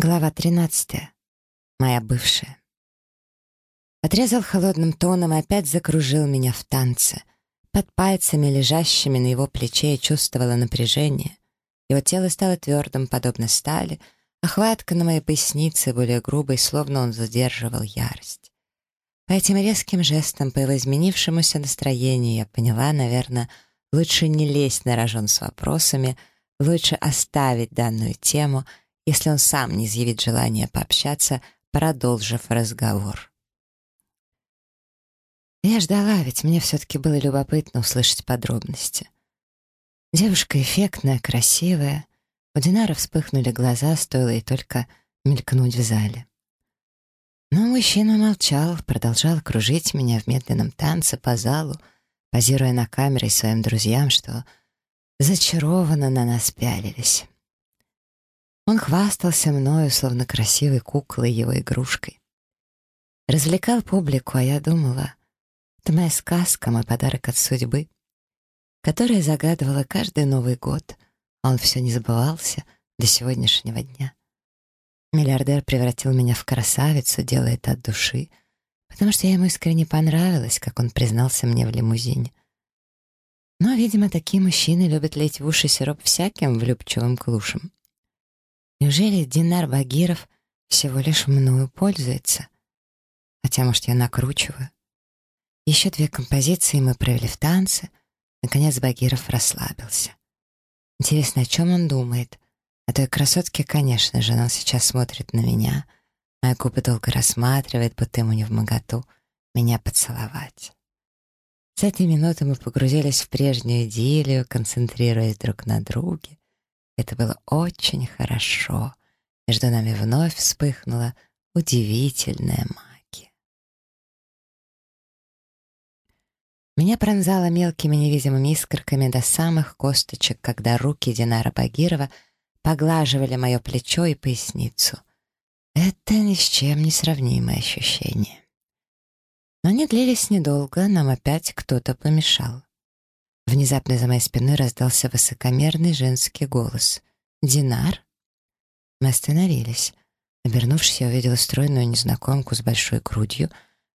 Глава 13. Моя бывшая. Отрезал холодным тоном и опять закружил меня в танце. Под пальцами, лежащими на его плече, я чувствовала напряжение. Его тело стало твердым, подобно стали, а хватка на моей пояснице более грубой, словно он задерживал ярость. По этим резким жестам, по его изменившемуся настроению, я поняла, наверное, лучше не лезть на рожон с вопросами, лучше оставить данную тему — если он сам не изъявит желание пообщаться, продолжив разговор. Я ждала, ведь мне все-таки было любопытно услышать подробности. Девушка эффектная, красивая. У Динара вспыхнули глаза, стоило ей только мелькнуть в зале. Но мужчина молчал, продолжал кружить меня в медленном танце по залу, позируя на камеры своим друзьям, что зачарованно на нас пялились. Он хвастался мною, словно красивой куклой его игрушкой. Развлекал публику, а я думала, это моя сказка, мой подарок от судьбы, которая загадывала каждый Новый год, а он все не забывался до сегодняшнего дня. Миллиардер превратил меня в красавицу, делая это от души, потому что я ему искренне понравилась, как он признался мне в лимузине. Но, видимо, такие мужчины любят лить в уши сироп всяким влюбчивым клушам. Неужели Динар Багиров всего лишь мною пользуется? Хотя, может, я накручиваю. Еще две композиции мы провели в танце. Наконец Багиров расслабился. Интересно, о чем он думает? О той красотке, конечно же, он сейчас смотрит на меня. Моя губы долго рассматривает, будто ему не в моготу меня поцеловать. С этой минуты мы погрузились в прежнюю идиллию, концентрируясь друг на друге. Это было очень хорошо. Между нами вновь вспыхнула удивительная магия. Меня пронзало мелкими невидимыми искорками до самых косточек, когда руки Динара Багирова поглаживали мое плечо и поясницу. Это ни с чем не сравнимое ощущение. Но они длились недолго, нам опять кто-то помешал. Внезапно за моей спиной раздался высокомерный женский голос. «Динар?» Мы остановились. Обернувшись, я увидела стройную незнакомку с большой грудью,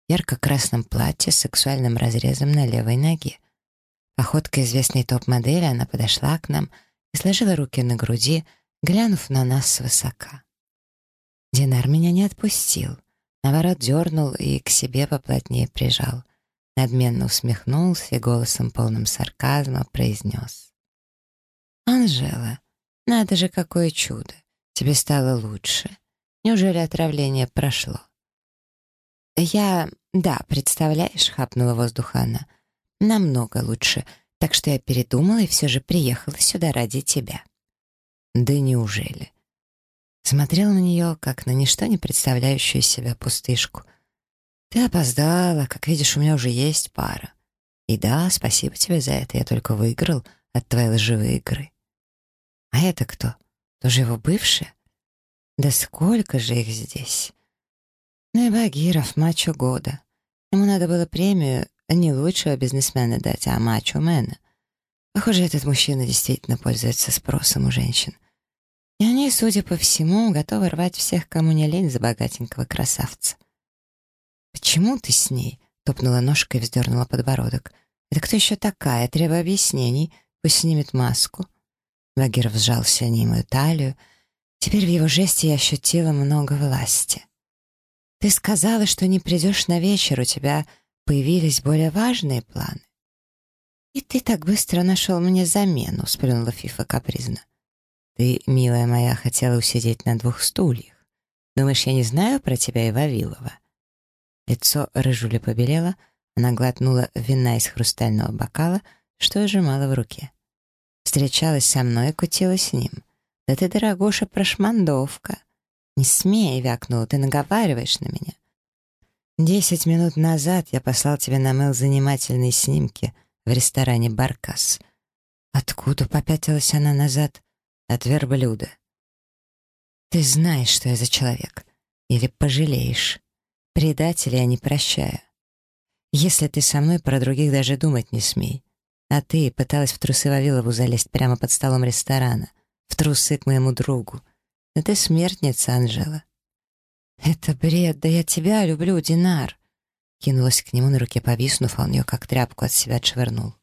ярко-красном платье с сексуальным разрезом на левой ноге. Походкой известной топ-модели она подошла к нам и сложила руки на груди, глянув на нас свысока. Динар меня не отпустил, наоборот, дернул и к себе поплотнее прижал надменно усмехнулся и голосом полным сарказма произнес. «Анжела, надо же, какое чудо! Тебе стало лучше. Неужели отравление прошло?» «Я... да, представляешь», — хапнула воздуха она, — «намного лучше, так что я передумала и все же приехала сюда ради тебя». «Да неужели?» Смотрел на нее, как на ничто не представляющую себя пустышку, «Ты опоздала. Как видишь, у меня уже есть пара. И да, спасибо тебе за это. Я только выиграл от твоей лживой игры». «А это кто? Тоже его бывшая?» «Да сколько же их здесь?» «Ну и Багиров, мачо года. Ему надо было премию не лучшего бизнесмена дать, а мачо-мена. Похоже, этот мужчина действительно пользуется спросом у женщин. И они, судя по всему, готовы рвать всех, кому не лень за богатенького красавца. «Почему ты с ней?» — топнула ножкой и вздернула подбородок. «Это кто еще такая? Требуя объяснений. Пусть снимет маску». Багиров сжался немою талию. Теперь в его жесте я ощутила много власти. «Ты сказала, что не придешь на вечер, у тебя появились более важные планы». «И ты так быстро нашел мне замену», — сплюнула Фифа капризно. «Ты, милая моя, хотела усидеть на двух стульях. Думаешь, я не знаю про тебя и Вавилова?» Лицо рыжули побелело, она глотнула вина из хрустального бокала, что сжимала в руке. Встречалась со мной и кутила с ним. «Да ты, дорогуша, прошмандовка!» «Не смей!» — вякнула, «ты наговариваешь на меня!» «Десять минут назад я послал тебе на мэл занимательные снимки в ресторане «Баркас». Откуда попятилась она назад? От верблюда. Ты знаешь, что я за человек. Или пожалеешь. Предателей я не прощаю. Если ты со мной, про других даже думать не смей. А ты пыталась в трусы Вавилову залезть прямо под столом ресторана, в трусы к моему другу. Да ты смертница, Анжела. Это бред, да я тебя люблю, Динар. Кинулась к нему на руке повиснув, а он ее как тряпку от себя отшвырнул.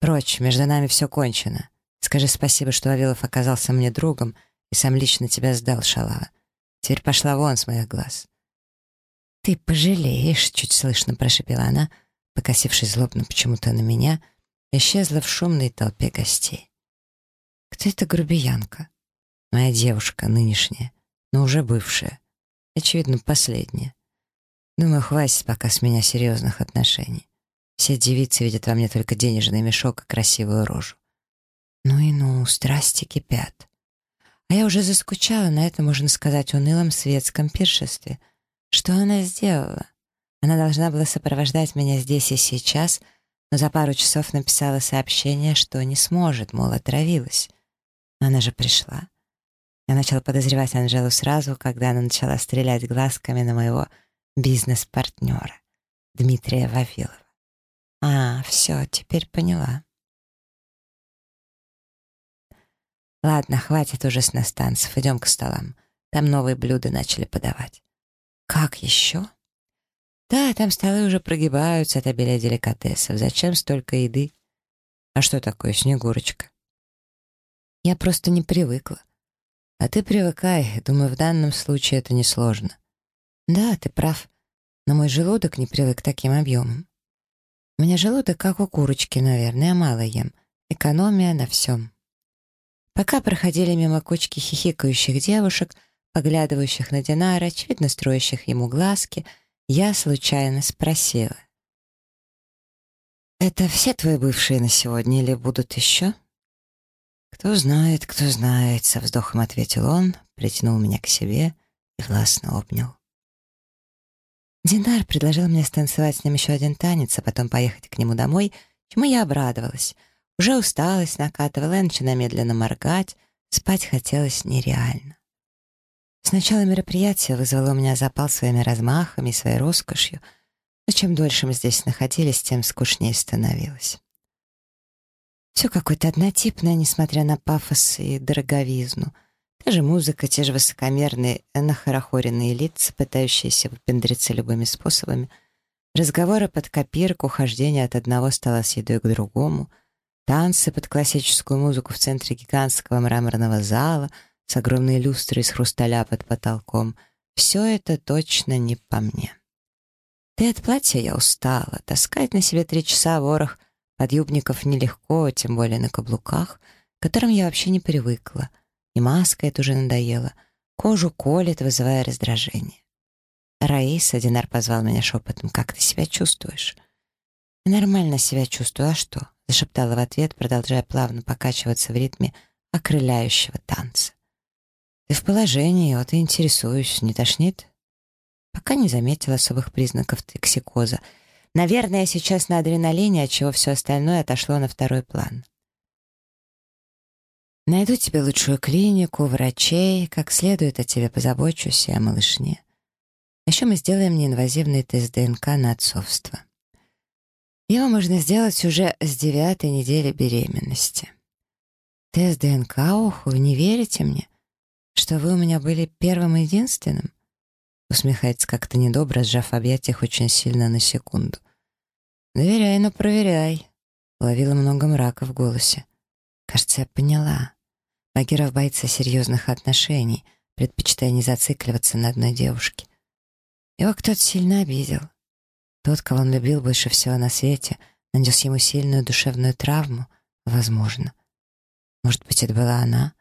Прочь, между нами все кончено. Скажи спасибо, что Вавилов оказался мне другом и сам лично тебя сдал, шалава. Теперь пошла вон с моих глаз. «Ты пожалеешь», — чуть слышно прошипела она, покосившись злобно почему-то на меня, исчезла в шумной толпе гостей. «Кто эта грубиянка?» «Моя девушка, нынешняя, но уже бывшая. Очевидно, последняя. Думаю, хватит пока с меня серьезных отношений. Все девицы видят во мне только денежный мешок и красивую рожу. Ну и ну, страсти кипят. А я уже заскучала на этом, можно сказать, унылом светском пиршестве. Что она сделала? Она должна была сопровождать меня здесь и сейчас, но за пару часов написала сообщение, что не сможет, мол, отравилась. Она же пришла. Я начала подозревать Анжелу сразу, когда она начала стрелять глазками на моего бизнес-партнера, Дмитрия Вавилова. А, все, теперь поняла. Ладно, хватит уже с настанцев, идем к столам. Там новые блюда начали подавать. Как еще? Да, там столы уже прогибаются от обилия деликатесов. Зачем столько еды? А что такое Снегурочка? Я просто не привыкла. А ты привыкай, думаю, в данном случае это несложно. Да, ты прав, но мой желудок не привык к таким объемам. У меня желудок как у курочки, наверное, я мало ем. Экономия на всем. Пока проходили мимо кучки хихикающих девушек, поглядывающих на Динара, очевидно строящих ему глазки, я случайно спросила. «Это все твои бывшие на сегодня или будут еще?» «Кто знает, кто знает», — со вздохом ответил он, притянул меня к себе и властно обнял. Динар предложил мне станцевать с ним еще один танец, а потом поехать к нему домой, чему я обрадовалась. Уже усталость накатывала, я начала медленно моргать, спать хотелось нереально. Сначала мероприятие вызвало у меня запал своими размахами и своей роскошью, но чем дольше мы здесь находились, тем скучнее становилось. Все какое-то однотипное, несмотря на пафос и дороговизну — Та же музыка, те же высокомерные, нахорохоренные лица, пытающиеся выпендриться любыми способами, разговоры под копирку, хождение от одного стола с едой к другому, танцы под классическую музыку в центре гигантского мраморного зала с огромной люстрой из хрусталя под потолком — все это точно не по мне. Ты от платья я устала, таскать на себе три часа ворох подъюбников нелегко, тем более на каблуках, к которым я вообще не привыкла — и маска это уже надоела. Кожу колет, вызывая раздражение. «Раиса», — Динар позвал меня шепотом, — «как ты себя чувствуешь?» «Нормально себя чувствую, а что?» — зашептала в ответ, продолжая плавно покачиваться в ритме окрыляющего танца. «Ты в положении, вот и интересуюсь, не тошнит?» Пока не заметила особых признаков токсикоза. Наверное, я сейчас на адреналине, отчего все остальное отошло на второй план. Найду тебе лучшую клинику, врачей, как следует о тебе позабочусь и о малышне. Еще мы сделаем неинвазивный тест ДНК на отцовство. Его можно сделать уже с девятой недели беременности. Тест ДНК, ох, не верите мне? Что вы у меня были первым и единственным? Усмехается как-то недобро, сжав объятиях очень сильно на секунду. Доверяй, но проверяй. Ловила много мрака в голосе. Кажется, я поняла. Багиров боится серьезных отношений, предпочитая не зацикливаться на одной девушке. Его кто-то сильно обидел. Тот, кого он любил больше всего на свете, нанес ему сильную душевную травму, возможно. Может быть, это была она,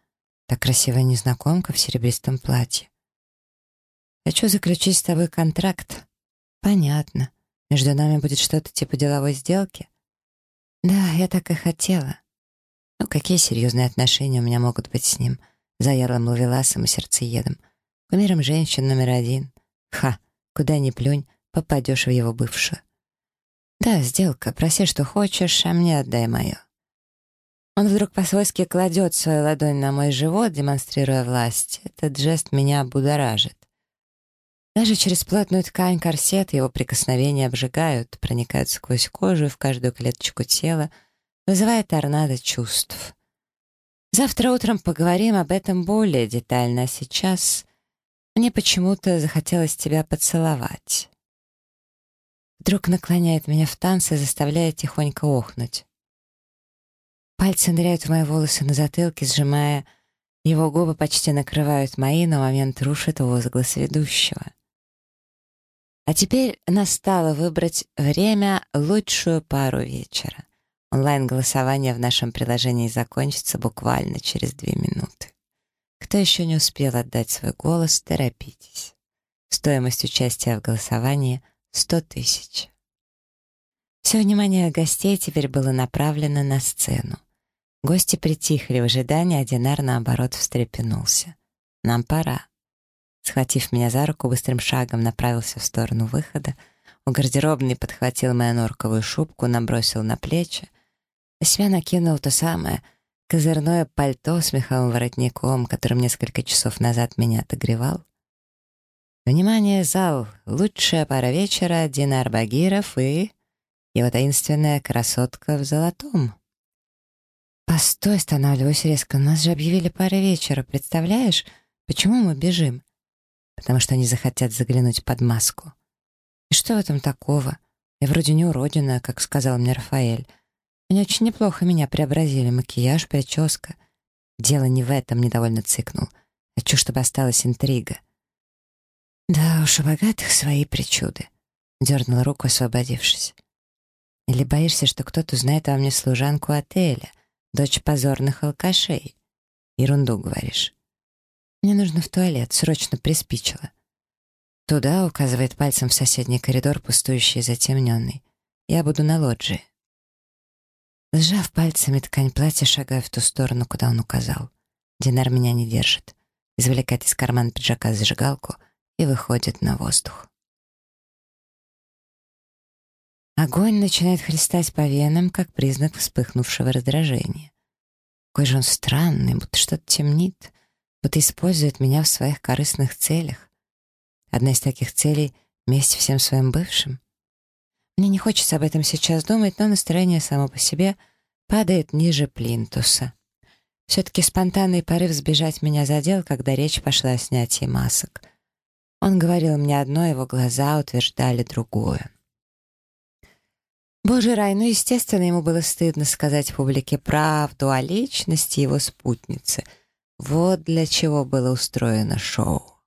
та красивая незнакомка в серебристом платье. Хочу заключить с тобой контракт. Понятно. Между нами будет что-то типа деловой сделки? Да, я так и хотела. Ну, какие серьезные отношения у меня могут быть с ним? Заярлым ловеласом и сердцеедом. Кумиром женщин номер один. Ха, куда ни плюнь, попадешь в его бывшую. Да, сделка, проси, что хочешь, а мне отдай мое. Он вдруг по-свойски кладет свою ладонь на мой живот, демонстрируя власть. Этот жест меня будоражит. Даже через плотную ткань корсет его прикосновения обжигают, проникают сквозь кожу и в каждую клеточку тела — вызывая торнадо чувств. Завтра утром поговорим об этом более детально, а сейчас мне почему-то захотелось тебя поцеловать. Вдруг наклоняет меня в танце, заставляя тихонько охнуть. Пальцы ныряют в мои волосы на затылке, сжимая, его губы почти накрывают мои, но момент рушит возглас ведущего. А теперь настало выбрать время лучшую пару вечера. Онлайн-голосование в нашем приложении закончится буквально через две минуты. Кто еще не успел отдать свой голос, торопитесь. Стоимость участия в голосовании — 100 тысяч. Все внимание гостей теперь было направлено на сцену. Гости притихли в ожидании, а Динар, наоборот, встрепенулся. «Нам пора». Схватив меня за руку, быстрым шагом направился в сторону выхода. У гардеробной подхватил мою норковую шубку, набросил на плечи. На себя накинул то самое козырное пальто с меховым воротником, которым несколько часов назад меня отогревал. Внимание, зал! Лучшая пара вечера — Динар Багиров и... Его таинственная красотка в золотом. «Постой!» — останавливаюсь резко. «Нас же объявили пара вечера, представляешь? Почему мы бежим?» потому что они захотят заглянуть под маску. И что в этом такого? Я вроде не уродина, как сказал мне Рафаэль. Они очень неплохо меня преобразили, макияж, прическа. Дело не в этом, недовольно цикнул. Хочу, чтобы осталась интрига. Да уж, у богатых свои причуды. Дернула руку, освободившись. Или боишься, что кто-то узнает во мне служанку отеля, дочь позорных алкашей? Ерунду говоришь. Мне нужно в туалет, срочно приспичило. Туда указывает пальцем в соседний коридор, пустующий и затемненный. Я буду на лоджии. Сжав пальцами ткань платья, шагаю в ту сторону, куда он указал. Динар меня не держит. Извлекает из кармана пиджака зажигалку и выходит на воздух. Огонь начинает хлестать по венам, как признак вспыхнувшего раздражения. Какой же он странный, будто что-то темнит будто использует меня в своих корыстных целях. Одна из таких целей — месть всем своим бывшим. Мне не хочется об этом сейчас думать, но настроение само по себе падает ниже плинтуса. Все-таки спонтанный порыв сбежать меня задел, когда речь пошла о снятии масок. Он говорил мне одно, его глаза утверждали другое. Боже рай, ну, естественно, ему было стыдно сказать публике правду о личности его спутницы — вот для чего было устроено шоу.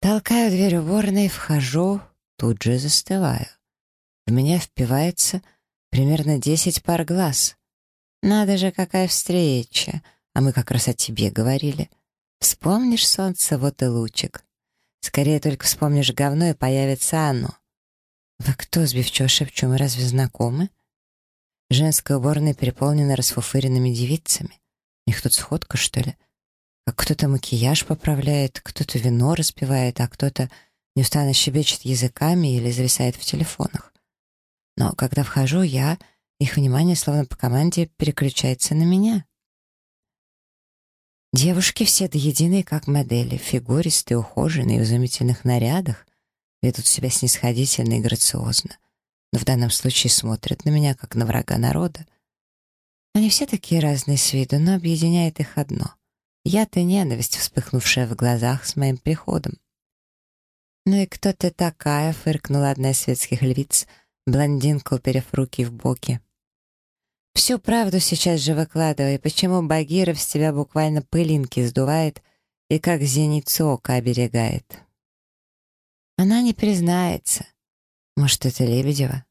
Толкаю дверь уборной, вхожу, тут же застываю. В меня впивается примерно десять пар глаз. Надо же, какая встреча! А мы как раз о тебе говорили. Вспомнишь солнце, вот и лучик. Скорее только вспомнишь говно, и появится оно. Вы кто, сбивчиво шепчу, мы разве знакомы? Женская уборная переполнена расфуфыренными девицами. У них тут сходка, что ли? Как кто-то макияж поправляет, кто-то вино распивает, а кто-то неустанно щебечет языками или зависает в телефонах. Но когда вхожу я, их внимание словно по команде переключается на меня. Девушки все до единой как модели, фигуристые, ухоженные, в изумительных нарядах, ведут себя снисходительно и грациозно, но в данном случае смотрят на меня как на врага народа. Они все такие разные с виду, но объединяет их одно. Я-то ненависть, вспыхнувшая в глазах с моим приходом. «Ну и кто ты такая?» — фыркнула одна из светских львиц, блондинка, уперев руки в боки. «Всю правду сейчас же выкладывай, почему Багиров с тебя буквально пылинки сдувает и как зеницу ока оберегает?» Она не признается. Может, это Лебедева?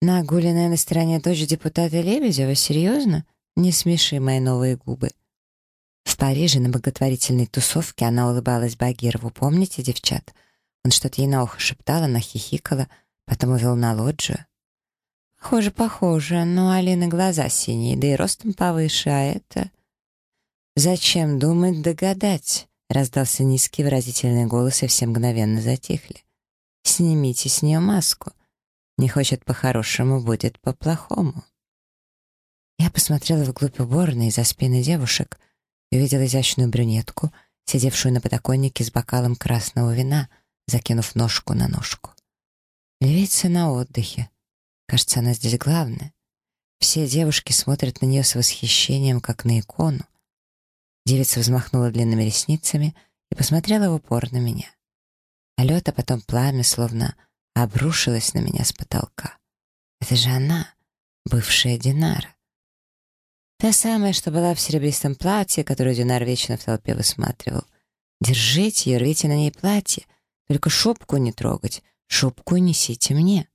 Нагуленная на стороне дочь депутата Лебедева? Серьезно? Не смеши мои новые губы. В Париже на благотворительной тусовке она улыбалась Багирову. Помните, девчат? Он что-то ей на ухо шептал, она хихикала, потом увел на лоджию. Похоже, похоже, но Алины глаза синие, да и ростом повыше, а это... «Зачем думать, догадать?» — раздался низкий выразительный голос, и все мгновенно затихли. «Снимите с нее маску. Не хочет по-хорошему, будет по-плохому. Я посмотрела вглубь уборной за спины девушек и увидела изящную брюнетку, сидевшую на подоконнике с бокалом красного вина, закинув ножку на ножку. Львица на отдыхе. Кажется, она здесь главная. Все девушки смотрят на нее с восхищением, как на икону. Девица взмахнула длинными ресницами и посмотрела в упор на меня. А лед, а потом пламя, словно обрушилось на меня с потолка. Это же она, бывшая Динара. Та самая, что была в серебристом платье, которую Динар вечно в толпе высматривал. Держите ее, рвите на ней платье. Только шубку не трогать, шубку несите мне.